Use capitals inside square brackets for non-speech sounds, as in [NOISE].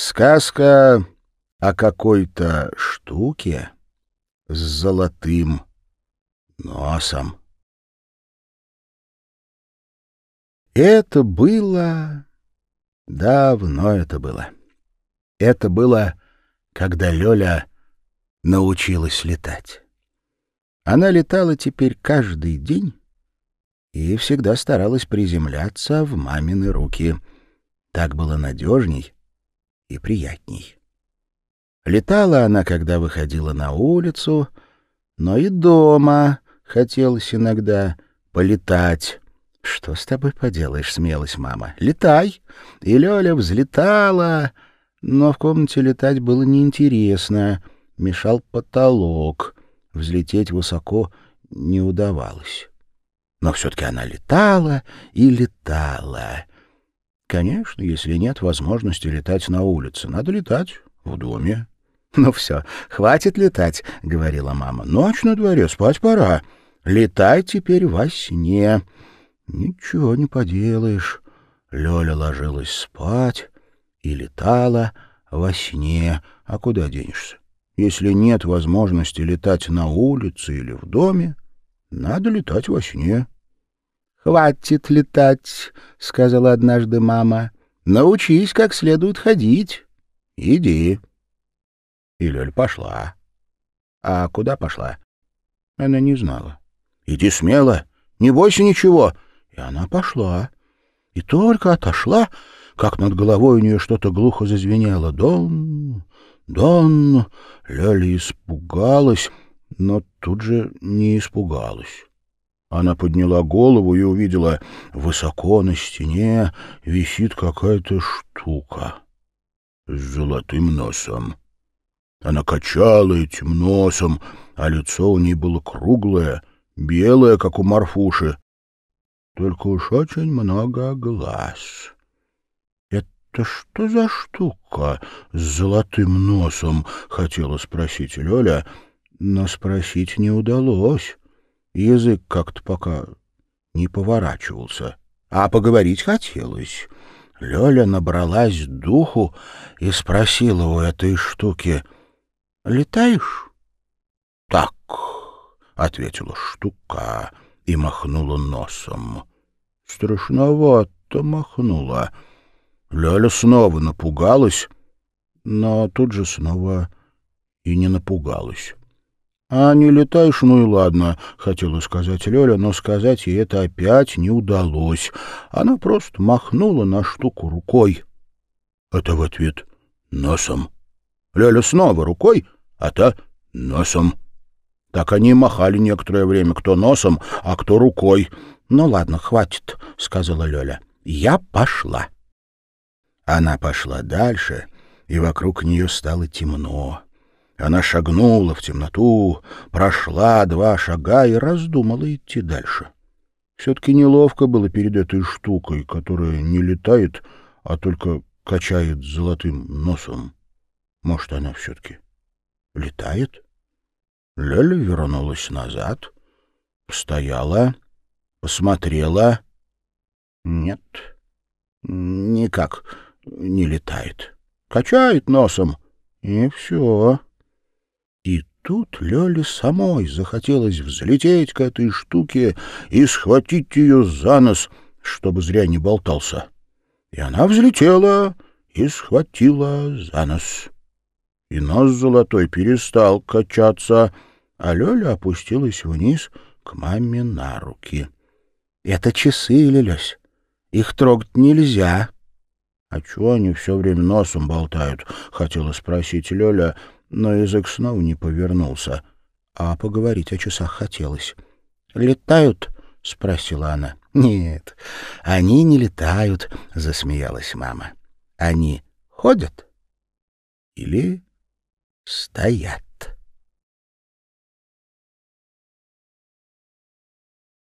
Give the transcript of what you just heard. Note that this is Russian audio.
Сказка о какой-то штуке с золотым носом. Это было... Давно это было. Это было, когда Лёля научилась летать. Она летала теперь каждый день и всегда старалась приземляться в мамины руки. Так было надежней и приятней. Летала она, когда выходила на улицу, но и дома хотелось иногда полетать. «Что с тобой поделаешь, смелость, мама? Летай!» И Лёля взлетала, но в комнате летать было неинтересно. Мешал потолок. Взлететь высоко не удавалось. Но все-таки она летала и летала. Конечно, если нет возможности летать на улице, надо летать в доме. [LAUGHS] «Ну все, хватит летать», — говорила мама. «Ночь на дворе, спать пора. Летай теперь во сне». «Ничего не поделаешь». Лёля ложилась спать и летала во сне. А куда денешься? Если нет возможности летать на улице или в доме, надо летать во сне. «Хватит летать», — сказала однажды мама. «Научись как следует ходить. Иди». И Лёль пошла. А куда пошла? Она не знала. «Иди смело, не бойся ничего». И она пошла. И только отошла, как над головой у нее что-то глухо зазвенело. «Дон! Дон!» Лёля испугалась, но тут же не испугалась. Она подняла голову и увидела, высоко на стене висит какая-то штука с золотым носом. Она качала этим носом, а лицо у ней было круглое, белое, как у Марфуши. Только уж очень много глаз. «Это что за штука с золотым носом?» — хотела спросить Лёля, но спросить не удалось. Язык как-то пока не поворачивался. А поговорить хотелось. Лёля набралась духу и спросила у этой штуки, «Летаешь?» «Так», — ответила штука и махнула носом. Страшновато махнула. Лёля снова напугалась, но тут же снова и не напугалась. «А не летаешь, ну и ладно», — хотела сказать Лёля, но сказать ей это опять не удалось. Она просто махнула на штуку рукой. Это в ответ носом. Лёля снова рукой, а та носом. Так они махали некоторое время, кто носом, а кто рукой. «Ну ладно, хватит», — сказала Лёля. «Я пошла». Она пошла дальше, и вокруг нее стало темно. Она шагнула в темноту, прошла два шага и раздумала идти дальше. Все-таки неловко было перед этой штукой, которая не летает, а только качает золотым носом. Может, она все-таки летает? Лёля вернулась назад, стояла, посмотрела. Нет, никак не летает. Качает носом, и все. И тут Лёле самой захотелось взлететь к этой штуке и схватить ее за нос, чтобы зря не болтался. И она взлетела и схватила за нос. И нос золотой перестал качаться, а Лёля опустилась вниз к маме на руки. — Это часы, Лилёсь. Их трогать нельзя. — А чего они все время носом болтают? — хотела спросить Лёля, — но язык снова не повернулся, а поговорить о часах хотелось. «Летают?» — спросила она. «Нет, они не летают», — засмеялась мама. «Они ходят или стоят?»